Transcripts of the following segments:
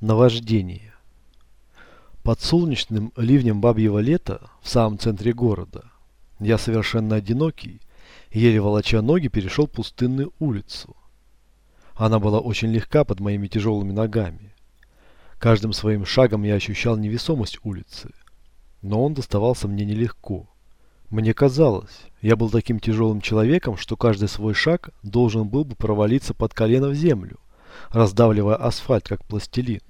Наваждение. Под солнечным ливнем бабьего лета в самом центре города я совершенно одинокий, еле волоча ноги, перешел пустынную улицу. Она была очень легка под моими тяжелыми ногами. Каждым своим шагом я ощущал невесомость улицы, но он доставался мне нелегко. Мне казалось, я был таким тяжелым человеком, что каждый свой шаг должен был бы провалиться под колено в землю – раздавливая асфальт, как пластилин.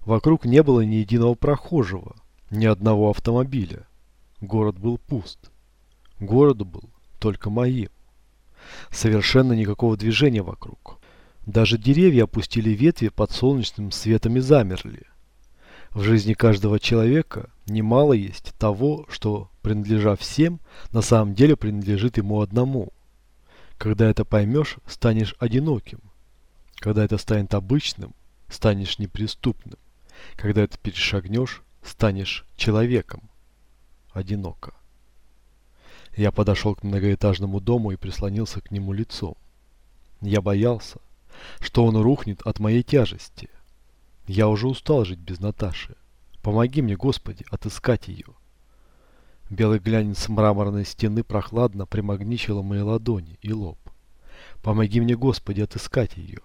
Вокруг не было ни единого прохожего, ни одного автомобиля. Город был пуст. Город был только моим. Совершенно никакого движения вокруг. Даже деревья опустили ветви под солнечным светом и замерли. В жизни каждого человека немало есть того, что, принадлежа всем, на самом деле принадлежит ему одному. Когда это поймешь, станешь одиноким. Когда это станет обычным, станешь неприступным. Когда это перешагнешь, станешь человеком. Одиноко. Я подошел к многоэтажному дому и прислонился к нему лицом. Я боялся, что он рухнет от моей тяжести. Я уже устал жить без Наташи. Помоги мне, Господи, отыскать ее. Белый глянец мраморной стены прохладно примагничила мои ладони и лоб. Помоги мне, Господи, отыскать ее.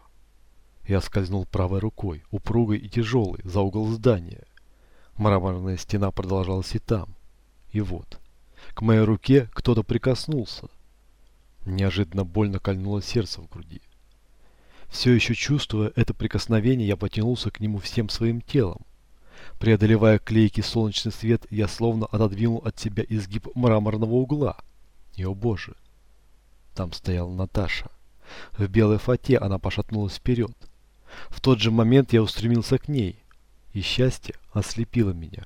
Я скользнул правой рукой, упругой и тяжелой, за угол здания. Мраморная стена продолжалась и там. И вот. К моей руке кто-то прикоснулся. Неожиданно больно кольнуло сердце в груди. Все еще чувствуя это прикосновение, я потянулся к нему всем своим телом. Преодолевая клейкий солнечный свет, я словно отодвинул от себя изгиб мраморного угла. И, о боже! Там стояла Наташа. В белой фате она пошатнулась вперед. В тот же момент я устремился к ней, и счастье ослепило меня.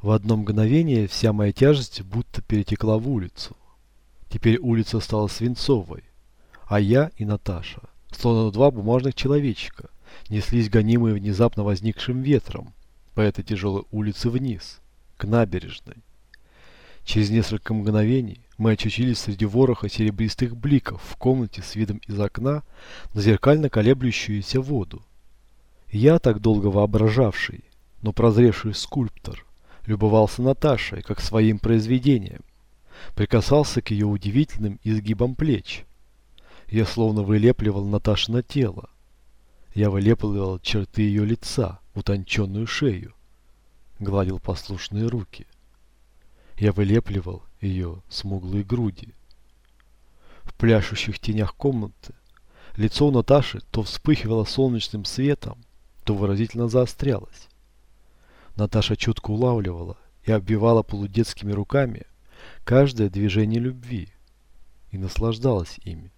В одно мгновение вся моя тяжесть будто перетекла в улицу. Теперь улица стала свинцовой, а я и Наташа, словно два бумажных человечка, неслись гонимые внезапно возникшим ветром по этой тяжелой улице вниз, к набережной. Через несколько мгновений мы очутились среди вороха серебристых бликов в комнате с видом из окна на зеркально колеблющуюся воду. Я, так долго воображавший, но прозревший скульптор, любовался Наташей как своим произведением, прикасался к ее удивительным изгибам плеч. Я словно вылепливал Наташино тело. Я вылепливал черты ее лица, утонченную шею, гладил послушные руки. Я вылепливал ее смуглые груди. В пляшущих тенях комнаты лицо Наташи то вспыхивало солнечным светом, то выразительно заострялось. Наташа чутко улавливала и оббивала полудетскими руками каждое движение любви и наслаждалась ими.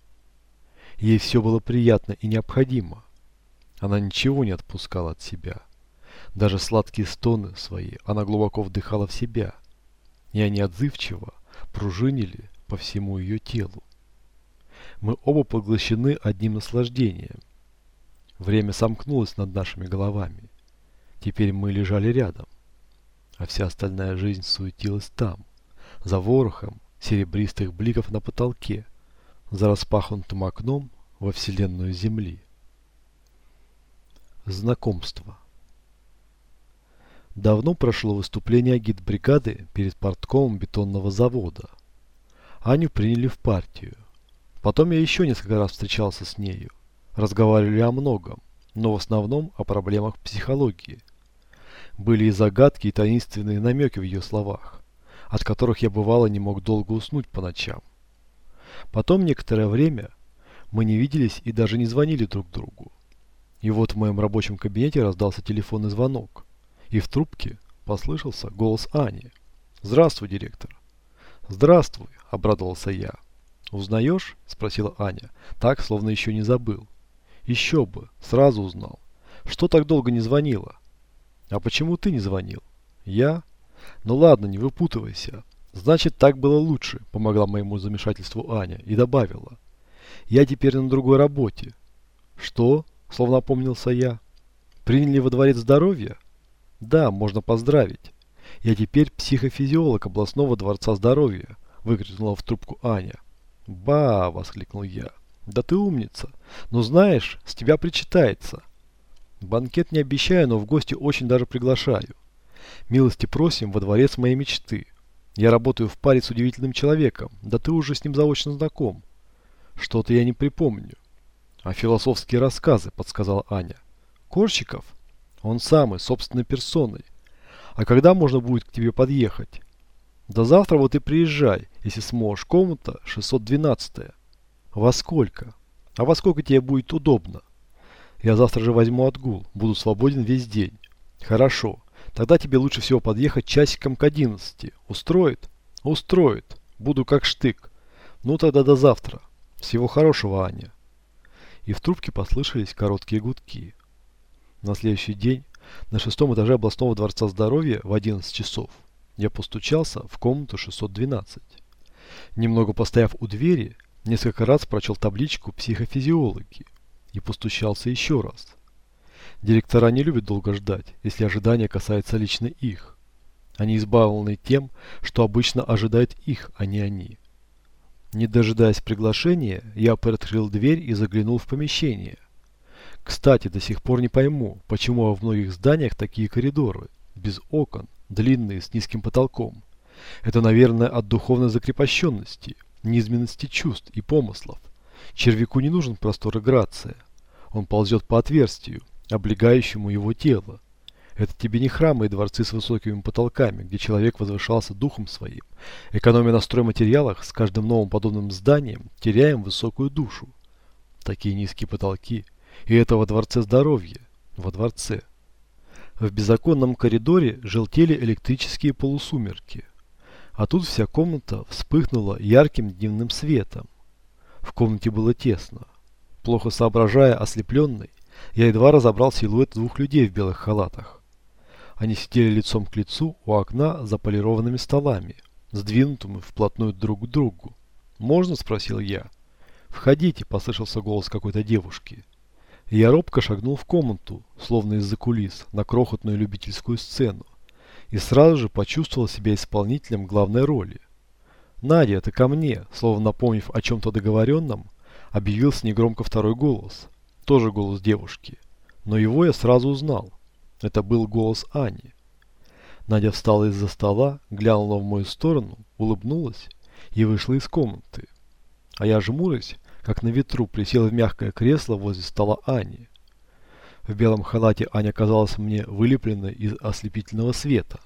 Ей все было приятно и необходимо. Она ничего не отпускала от себя. Даже сладкие стоны свои она глубоко вдыхала в себя – я неотзывчиво пружинили по всему ее телу. Мы оба поглощены одним наслаждением. Время сомкнулось над нашими головами. Теперь мы лежали рядом, а вся остальная жизнь суетилась там, за ворохом серебристых бликов на потолке, за распахнутым окном во вселенную Земли. Знакомство. Давно прошло выступление гидбригады перед портком бетонного завода. Аню приняли в партию. Потом я еще несколько раз встречался с нею. Разговаривали о многом, но в основном о проблемах психологии. Были и загадки, и таинственные намеки в ее словах, от которых я бывало не мог долго уснуть по ночам. Потом некоторое время мы не виделись и даже не звонили друг другу. И вот в моем рабочем кабинете раздался телефонный звонок. И в трубке послышался голос Ани. «Здравствуй, директор!» «Здравствуй!» – обрадовался я. «Узнаешь?» – спросила Аня, так, словно еще не забыл. «Еще бы! Сразу узнал. Что так долго не звонила?» «А почему ты не звонил?» «Я?» «Ну ладно, не выпутывайся. Значит, так было лучше», – помогла моему замешательству Аня и добавила. «Я теперь на другой работе». «Что?» – словно опомнился я. «Приняли во дворец здоровья?» Да, можно поздравить. Я теперь психофизиолог областного дворца здоровья, выкрикнула в трубку Аня. Ба, воскликнул я. Да ты умница. Но знаешь, с тебя причитается. Банкет не обещаю, но в гости очень даже приглашаю. Милости просим во дворец моей мечты. Я работаю в паре с удивительным человеком. Да ты уже с ним заочно знаком. Что-то я не припомню. А философские рассказы, подсказала Аня. Корщиков? Он самый, собственной персоной. А когда можно будет к тебе подъехать? До завтра вот и приезжай, если сможешь. Комната 612. Во сколько? А во сколько тебе будет удобно? Я завтра же возьму отгул. Буду свободен весь день. Хорошо. Тогда тебе лучше всего подъехать часиком к 11. Устроит? Устроит. Буду как штык. Ну тогда до завтра. Всего хорошего, Аня. И в трубке послышались короткие гудки. На следующий день, на шестом этаже областного дворца здоровья в 11 часов, я постучался в комнату 612. Немного постояв у двери, несколько раз прочел табличку «Психофизиологи» и постучался еще раз. Директора не любят долго ждать, если ожидание касается лично их. Они избавлены тем, что обычно ожидают их, а не они. Не дожидаясь приглашения, я приоткрыл дверь и заглянул в помещение. Кстати, до сих пор не пойму, почему во многих зданиях такие коридоры, без окон, длинные, с низким потолком. Это, наверное, от духовной закрепощенности, низменности чувств и помыслов. Червяку не нужен простор и грация. Он ползет по отверстию, облегающему его тело. Это тебе не храмы и дворцы с высокими потолками, где человек возвышался духом своим. Экономя на стройматериалах, с каждым новым подобным зданием теряем высокую душу. Такие низкие потолки – и это во Дворце Здоровья, во дворце. В беззаконном коридоре желтели электрические полусумерки. А тут вся комната вспыхнула ярким дневным светом. В комнате было тесно. Плохо соображая, ослепленный, я едва разобрал силуэт двух людей в белых халатах. Они сидели лицом к лицу у окна за полированными столами, сдвинутыми вплотную друг к другу. «Можно?» – спросил я. «Входите», – послышался голос какой-то девушки. Я робко шагнул в комнату, словно из-за кулис, на крохотную любительскую сцену, и сразу же почувствовал себя исполнителем главной роли. «Надя, ты ко мне!» Словно напомнив о чем-то договоренном, объявился негромко второй голос. Тоже голос девушки. Но его я сразу узнал. Это был голос Ани. Надя встала из-за стола, глянула в мою сторону, улыбнулась и вышла из комнаты. А я, жмурясь, как на ветру присела в мягкое кресло возле стола Ани. В белом халате Аня казалась мне вылепленной из ослепительного света.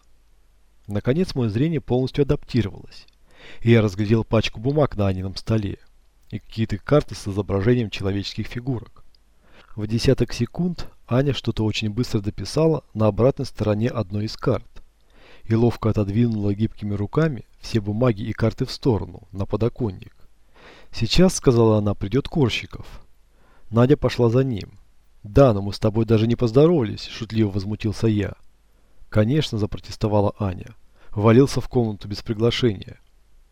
Наконец мое зрение полностью адаптировалось, и я разглядел пачку бумаг на Анином столе и какие-то карты с изображением человеческих фигурок. В десяток секунд Аня что-то очень быстро дописала на обратной стороне одной из карт и ловко отодвинула гибкими руками все бумаги и карты в сторону, на подоконник. «Сейчас», — сказала она, — «придет Корщиков». Надя пошла за ним. «Да, но мы с тобой даже не поздоровались», — шутливо возмутился я. «Конечно», — запротестовала Аня. Валился в комнату без приглашения.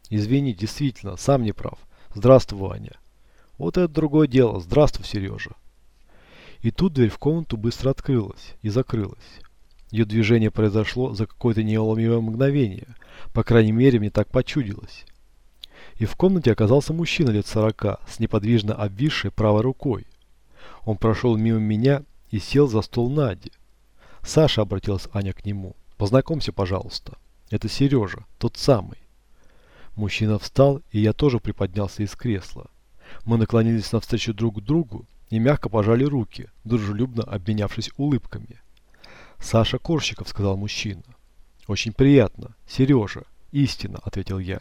«Извини, действительно, сам не прав. Здравствуй, Аня». «Вот это другое дело. Здравствуй, Сережа». И тут дверь в комнату быстро открылась и закрылась. Ее движение произошло за какое-то неуломимое мгновение. По крайней мере, мне так почудилось и в комнате оказался мужчина лет сорока с неподвижно обвисшей правой рукой. Он прошел мимо меня и сел за стол Нади. Саша обратилась Аня к нему. «Познакомься, пожалуйста. Это Сережа, тот самый». Мужчина встал, и я тоже приподнялся из кресла. Мы наклонились навстречу друг к другу и мягко пожали руки, дружелюбно обменявшись улыбками. «Саша Корщиков», — сказал мужчина. «Очень приятно. Сережа. Истина», — ответил я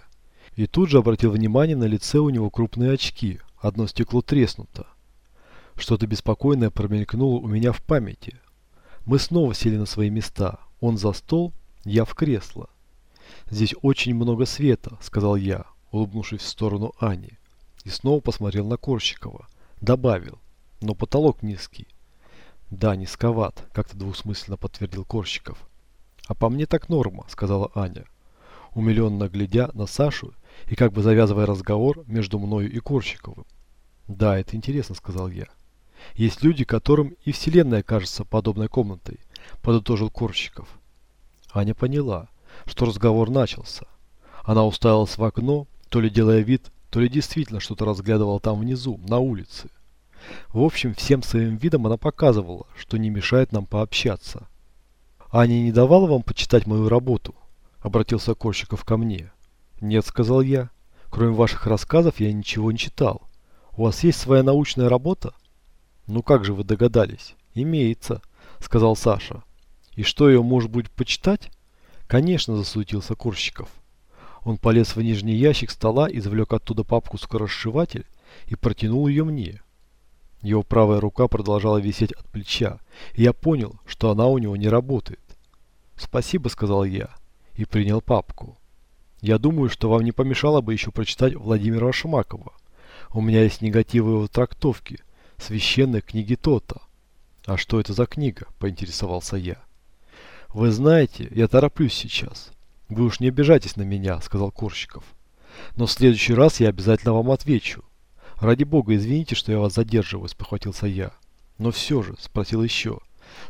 и тут же обратил внимание на лице у него крупные очки, одно стекло треснуто. Что-то беспокойное промелькнуло у меня в памяти. Мы снова сели на свои места, он за стол, я в кресло. «Здесь очень много света», — сказал я, улыбнувшись в сторону Ани, и снова посмотрел на Корщикова. Добавил, «но потолок низкий». «Да, низковат», — как-то двусмысленно подтвердил Корщиков. «А по мне так норма», — сказала Аня умиленно глядя на Сашу и как бы завязывая разговор между мною и Корщиковым. «Да, это интересно», — сказал я. «Есть люди, которым и Вселенная кажется подобной комнатой», — подытожил Корщиков. Аня поняла, что разговор начался. Она уставилась в окно, то ли делая вид, то ли действительно что-то разглядывала там внизу, на улице. В общем, всем своим видом она показывала, что не мешает нам пообщаться. «Аня не давала вам почитать мою работу?» обратился Корщиков ко мне. «Нет», — сказал я. «Кроме ваших рассказов я ничего не читал. У вас есть своя научная работа?» «Ну как же вы догадались?» «Имеется», — сказал Саша. «И что ее, может быть, почитать?» «Конечно», — засуетился Курщиков. Он полез в нижний ящик стола, извлек оттуда папку «Скоросшиватель» и протянул ее мне. Его правая рука продолжала висеть от плеча, и я понял, что она у него не работает. «Спасибо», — сказал я и принял папку. Я думаю, что вам не помешало бы еще прочитать Владимира Шумакова. У меня есть негативы его трактовки, священной книги Тота. А что это за книга, поинтересовался я. Вы знаете, я тороплюсь сейчас. Вы уж не обижайтесь на меня, сказал Корщиков. Но в следующий раз я обязательно вам отвечу. Ради бога, извините, что я вас задерживаю, спохватился я. Но все же, спросил еще.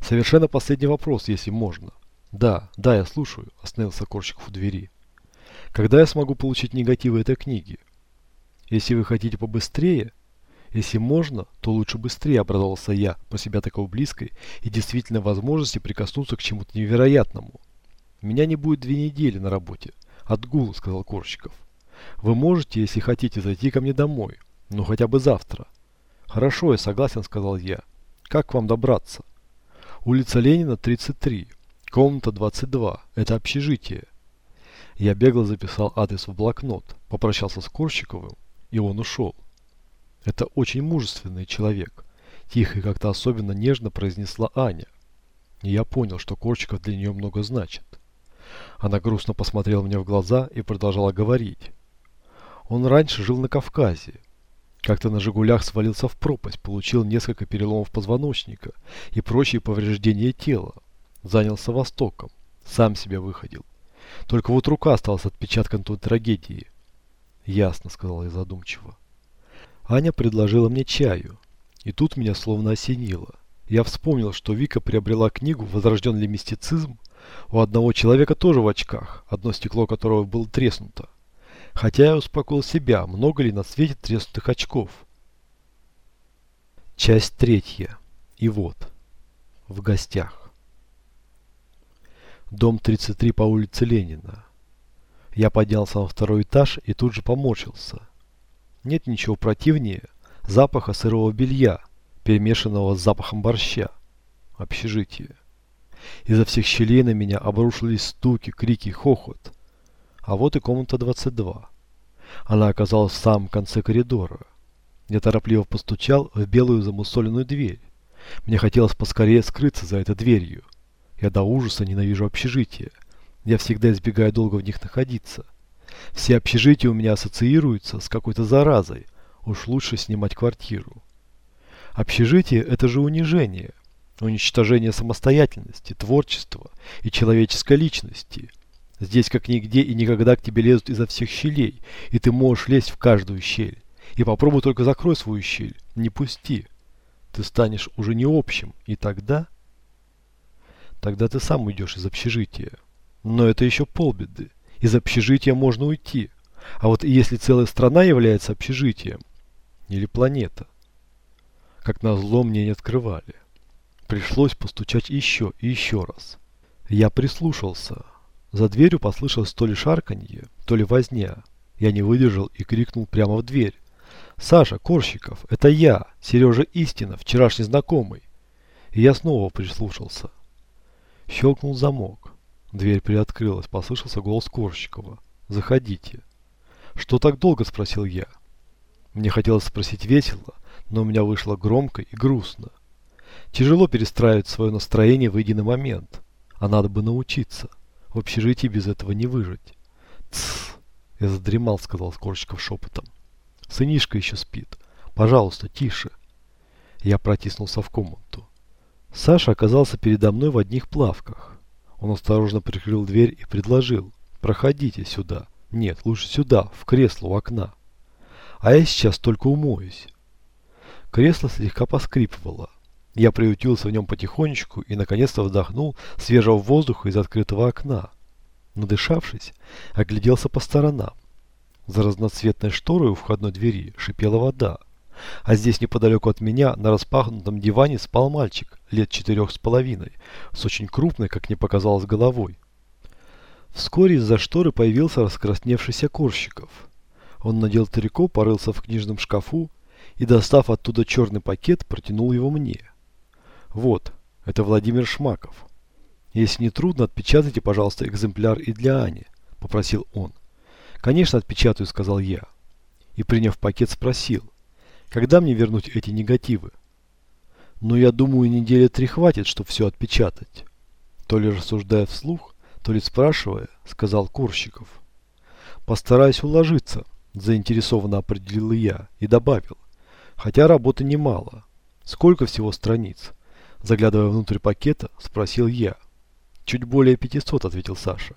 Совершенно последний вопрос, если можно. Да, да, я слушаю, остановился Корщиков в двери. Когда я смогу получить негативы этой книги? Если вы хотите побыстрее, если можно, то лучше быстрее, обрадовался я, по себя такой близкой и действительно возможности прикоснуться к чему-то невероятному. Меня не будет две недели на работе. Отгул, сказал Корщиков. Вы можете, если хотите, зайти ко мне домой. но хотя бы завтра. Хорошо, я согласен, сказал я. Как к вам добраться? Улица Ленина, 33. Комната 22, это общежитие. Я бегло записал адрес в блокнот, попрощался с Корщиковым, и он ушел. Это очень мужественный человек, тихо и как-то особенно нежно произнесла Аня. И я понял, что Корчиков для нее много значит. Она грустно посмотрела мне в глаза и продолжала говорить. Он раньше жил на Кавказе. Как-то на «Жигулях» свалился в пропасть, получил несколько переломов позвоночника и прочие повреждения тела занялся Востоком, сам себя выходил. Только вот рука осталась отпечатком той трагедии. Ясно, сказал я задумчиво. Аня предложила мне чаю, и тут меня словно осенило. Я вспомнил, что Вика приобрела книгу «Возрожден ли мистицизм?» у одного человека тоже в очках, одно стекло которого было треснуто. Хотя я успокоил себя, много ли на свете треснутых очков. Часть третья. И вот. В гостях дом 33 по улице Ленина. Я поднялся на второй этаж и тут же помочился. Нет ничего противнее запаха сырого белья, перемешанного с запахом борща. Общежитие. Изо всех щелей на меня обрушились стуки, крики, хохот. А вот и комната 22. Она оказалась в самом конце коридора. Я торопливо постучал в белую замусоленную дверь. Мне хотелось поскорее скрыться за этой дверью – я до ужаса ненавижу общежитие. Я всегда избегаю долго в них находиться. Все общежития у меня ассоциируются с какой-то заразой. Уж лучше снимать квартиру. Общежитие – это же унижение, уничтожение самостоятельности, творчества и человеческой личности. Здесь как нигде и никогда к тебе лезут изо всех щелей, и ты можешь лезть в каждую щель. И попробуй только закрой свою щель, не пусти. Ты станешь уже не общим, и тогда... Тогда ты сам уйдешь из общежития. Но это еще полбеды. Из общежития можно уйти. А вот если целая страна является общежитием, или планета, как назло мне не открывали. Пришлось постучать еще и еще раз. Я прислушался. За дверью послышалось то ли шарканье, то ли возня. Я не выдержал и крикнул прямо в дверь. «Саша Корщиков, это я, Сережа Истина, вчерашний знакомый». И я снова прислушался. Щелкнул замок. Дверь приоткрылась, послышался голос Корщикова. «Заходите». «Что так долго?» – спросил я. Мне хотелось спросить весело, но у меня вышло громко и грустно. Тяжело перестраивать свое настроение в единый момент, а надо бы научиться. В общежитии без этого не выжить. «Тссс!» – я задремал, – сказал Скорчиков шепотом. «Сынишка еще спит. Пожалуйста, тише!» Я протиснулся в комнату. Саша оказался передо мной в одних плавках. Он осторожно прикрыл дверь и предложил. «Проходите сюда. Нет, лучше сюда, в кресло у окна. А я сейчас только умоюсь». Кресло слегка поскрипывало. Я приютился в нем потихонечку и наконец-то вдохнул свежего воздуха из открытого окна. Надышавшись, огляделся по сторонам. За разноцветной шторой у входной двери шипела вода. А здесь неподалеку от меня на распахнутом диване спал мальчик, лет четырех с половиной, с очень крупной, как мне показалось, головой. Вскоре из-за шторы появился раскрасневшийся Корщиков. Он надел трико, порылся в книжном шкафу и, достав оттуда черный пакет, протянул его мне. «Вот, это Владимир Шмаков. Если не трудно, отпечатайте, пожалуйста, экземпляр и для Ани», – попросил он. «Конечно, отпечатаю», – сказал я. И, приняв пакет, спросил – когда мне вернуть эти негативы? Но я думаю, недели три хватит, чтобы все отпечатать. То ли рассуждая вслух, то ли спрашивая, сказал Корщиков. Постараюсь уложиться, заинтересованно определил я и добавил. Хотя работы немало. Сколько всего страниц? Заглядывая внутрь пакета, спросил я. Чуть более 500, ответил Саша.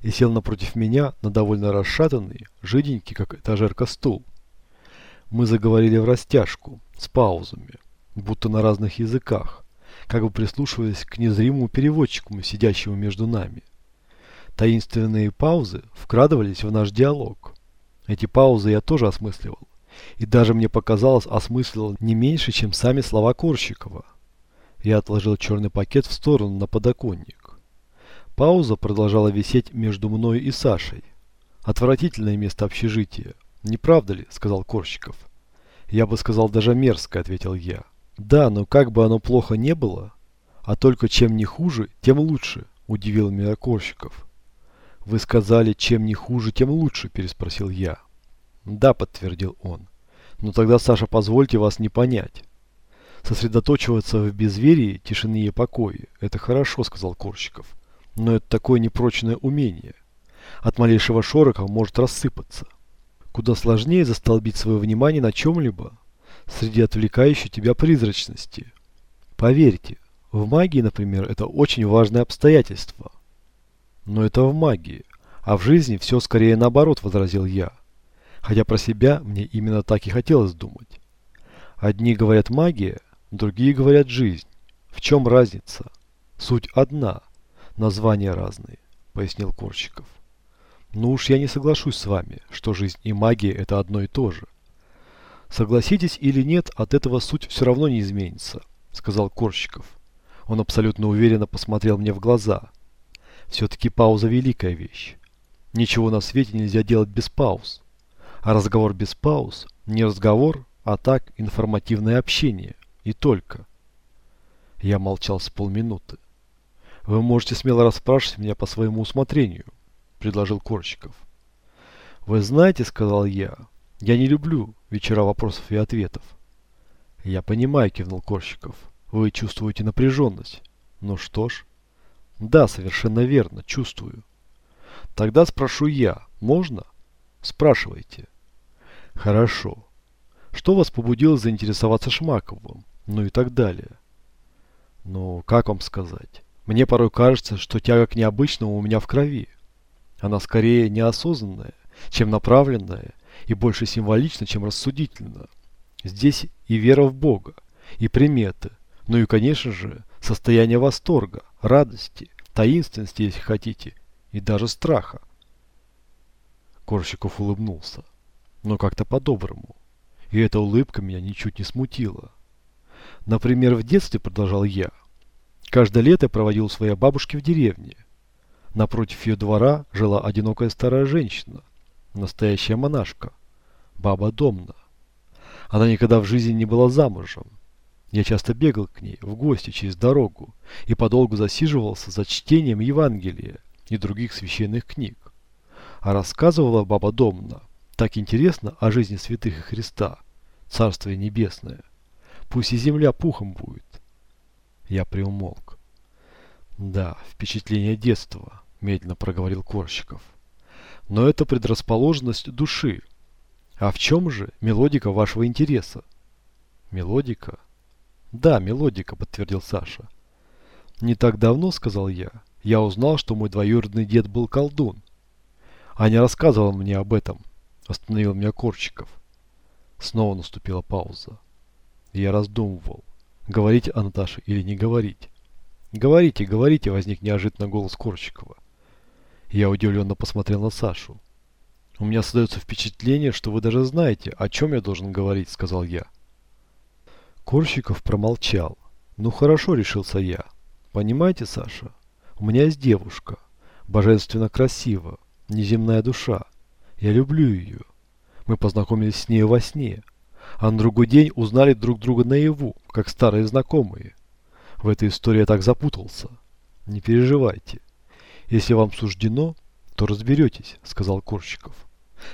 И сел напротив меня на довольно расшатанный, жиденький, как этажерка, стул. Мы заговорили в растяжку, с паузами, будто на разных языках, как бы прислушиваясь к незримому переводчику, сидящему между нами. Таинственные паузы вкрадывались в наш диалог. Эти паузы я тоже осмысливал. И даже мне показалось, осмысливал не меньше, чем сами слова Корщикова. Я отложил черный пакет в сторону на подоконник. Пауза продолжала висеть между мной и Сашей. Отвратительное место общежития. «Не правда ли?» – сказал Корщиков. «Я бы сказал, даже мерзко», – ответил я. «Да, но как бы оно плохо не было, а только чем не хуже, тем лучше», – удивил меня Корщиков. «Вы сказали, чем не хуже, тем лучше», – переспросил я. «Да», – подтвердил он. «Но тогда, Саша, позвольте вас не понять». «Сосредоточиваться в безверии, тишине и покое – это хорошо», – сказал Корщиков. «Но это такое непрочное умение. От малейшего шороха может рассыпаться» куда сложнее застолбить свое внимание на чем-либо, среди отвлекающей тебя призрачности. Поверьте, в магии, например, это очень важное обстоятельство. Но это в магии, а в жизни все скорее наоборот, возразил я. Хотя про себя мне именно так и хотелось думать. Одни говорят магия, другие говорят жизнь. В чем разница? Суть одна, названия разные, пояснил Корчиков. Ну уж я не соглашусь с вами, что жизнь и магия – это одно и то же. Согласитесь или нет, от этого суть все равно не изменится, сказал Корщиков. Он абсолютно уверенно посмотрел мне в глаза. Все-таки пауза – великая вещь. Ничего на свете нельзя делать без пауз. А разговор без пауз – не разговор, а так информативное общение. И только. Я молчал с полминуты. Вы можете смело расспрашивать меня по своему усмотрению. — предложил Корщиков. «Вы знаете, — сказал я, — я не люблю вечера вопросов и ответов». «Я понимаю», — кивнул Корщиков. «Вы чувствуете напряженность. Ну что ж». «Да, совершенно верно, чувствую». «Тогда спрошу я. Можно?» «Спрашивайте». «Хорошо. Что вас побудило заинтересоваться Шмаковым? Ну и так далее». «Ну, как вам сказать? Мне порой кажется, что тяга к необычному у меня в крови». Она скорее неосознанная, чем направленная, и больше символична, чем рассудительна. Здесь и вера в Бога, и приметы, ну и, конечно же, состояние восторга, радости, таинственности, если хотите, и даже страха. Корщиков улыбнулся, но как-то по-доброму, и эта улыбка меня ничуть не смутила. Например, в детстве, продолжал я, каждое лето проводил у своей бабушки в деревне, Напротив ее двора жила одинокая старая женщина, настоящая монашка, баба Домна. Она никогда в жизни не была замужем. Я часто бегал к ней в гости через дорогу и подолгу засиживался за чтением Евангелия и других священных книг. А рассказывала баба Домна так интересно о жизни святых и Христа, Царствие Небесное. Пусть и земля пухом будет. Я приумолк. Да, впечатление детства. — медленно проговорил Корщиков. «Но это предрасположенность души. А в чем же мелодика вашего интереса?» «Мелодика?» «Да, мелодика», — подтвердил Саша. «Не так давно, — сказал я, — я узнал, что мой двоюродный дед был колдун. А не рассказывал мне об этом», — остановил меня Корчиков. Снова наступила пауза. Я раздумывал, говорить о Наташе или не говорить. «Говорите, говорите!» – возник неожиданно голос Корчикова. Я удивленно посмотрел на Сашу. «У меня создается впечатление, что вы даже знаете, о чем я должен говорить», — сказал я. Корщиков промолчал. «Ну хорошо», — решился я. «Понимаете, Саша, у меня есть девушка. Божественно красива, неземная душа. Я люблю ее. Мы познакомились с ней во сне, а на другой день узнали друг друга наяву, как старые знакомые. В этой истории я так запутался. Не переживайте. «Если вам суждено, то разберетесь», — сказал Корщиков.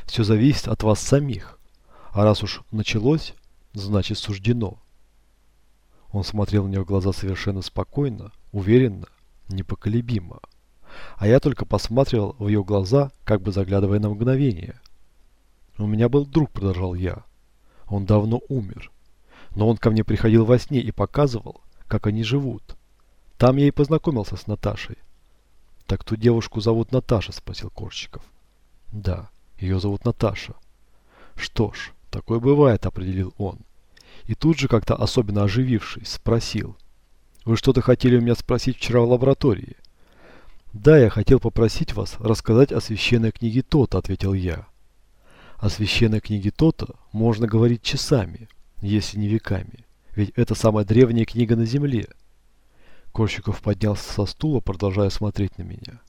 «Все зависит от вас самих. А раз уж началось, значит суждено». Он смотрел мне в глаза совершенно спокойно, уверенно, непоколебимо. А я только посматривал в ее глаза, как бы заглядывая на мгновение. «У меня был друг», — продолжал я. «Он давно умер. Но он ко мне приходил во сне и показывал, как они живут. Там я и познакомился с Наташей. Так ту девушку зовут Наташа, спросил Корщиков. Да, ее зовут Наташа. Что ж, такое бывает, определил он. И тут же, как-то особенно оживившись, спросил. Вы что-то хотели у меня спросить вчера в лаборатории? Да, я хотел попросить вас рассказать о священной книге Тота, ответил я. О священной книге Тота можно говорить часами, если не веками. Ведь это самая древняя книга на Земле – Корщиков поднялся со стула, продолжая смотреть на меня.